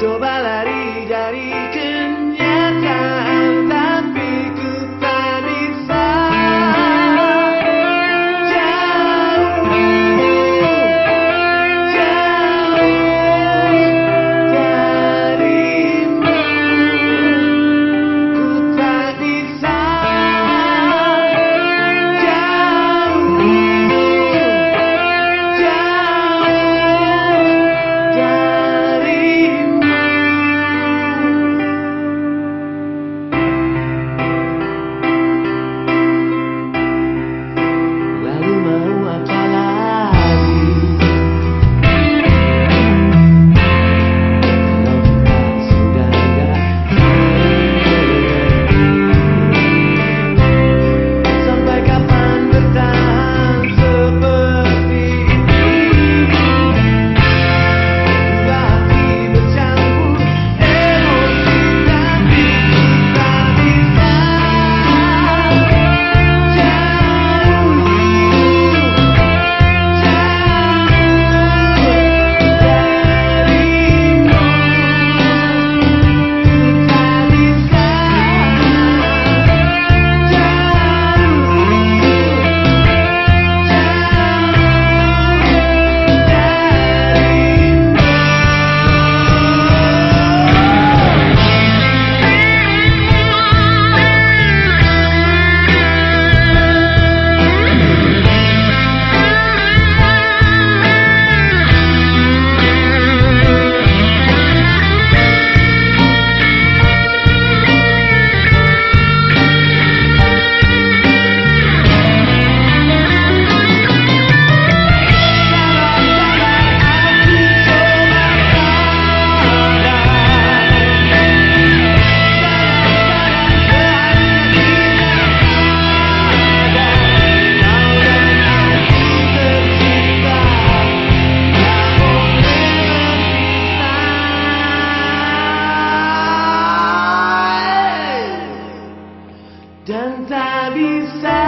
yo balaré. these